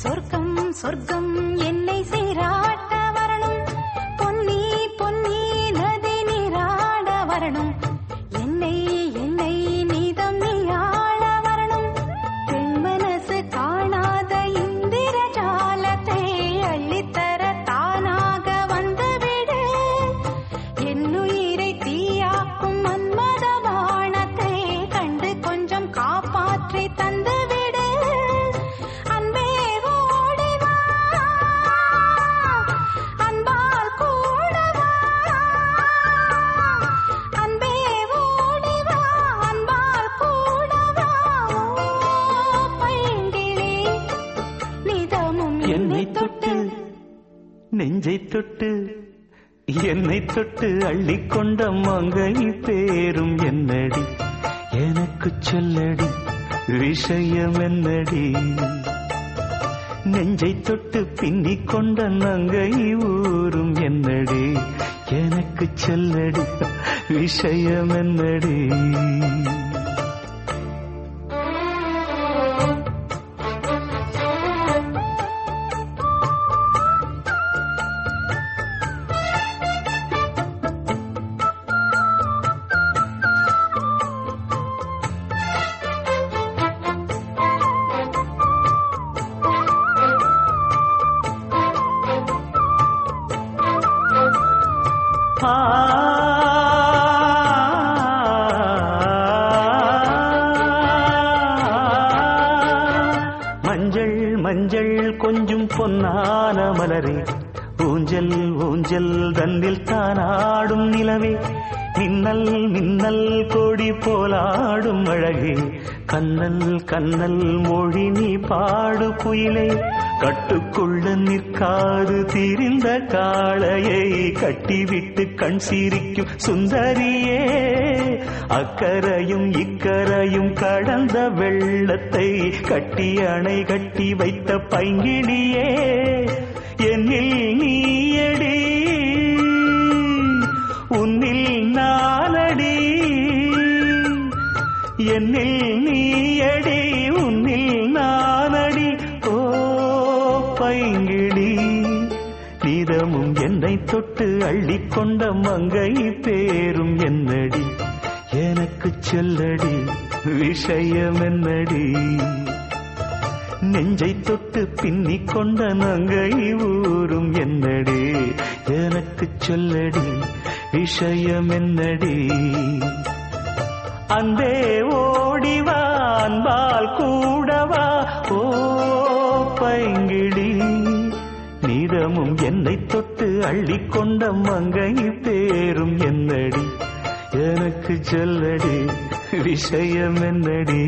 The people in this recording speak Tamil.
சொர்க்கம் சொர்க்கம் என்னை சீராட்ட நெஞ்சை தொட்டு என்னை தொட்டு அள்ளிக்கொண்ட மங்கை பேரும் என்னடி? எனக்கு சொல்லடி விஷயம் என்னடி? நெஞ்சை தொட்டு பின்னிக் கொண்ட நங்கை ஊரும் என்னடி? எனக்கு சொல்லடி விஷயம் என்னடி? மஞ்சள் மஞ்சள் கொஞ்சம் பொன்னான மலரே. ஊஞ்சல் ஊஞ்சல் தன்னில் தானாடும் நிலவே. மின்னல் மின்னல் கோடி போலாடும் அழகே. கண்ணல் கண்ணல் மொழி நீ பாடு குயிலே. கட்டுக்குள்ள நிற்காது திரிந்த காளையை கட்டிவிட்டு கண் சிரிக்கும் சுந்தரியே. அக்கரையும் இக்கரையும் கடந்த வெள்ளத்தை கட்டி அணை கட்டி வைத்த பைங்கிளியே. என்னில் நீயடி உன்னில் நானடி. என்னில் நீயடி பைங்கிடி நீதமும் என்னை தொட்டு அள்ளிக்கொண்ட மங்கை பேரும் என்னடி? எனக்கு சொல்லடி விஷயம் என்னடி நெஞ்சை தொட்டு பின்னிக் கொண்ட நங்கை ஊரும் என்னடி? எனக்கு சொல்லடி விஷயம் என்னடி அந்தே ஓடிவான் பால் கூடவா? நேரமும் என்னை தொட்டு அள்ளி கொண்ட மங்கை பேரும் என்னடி? எனக்கு சொல்லடி விஷயம் என்னடி?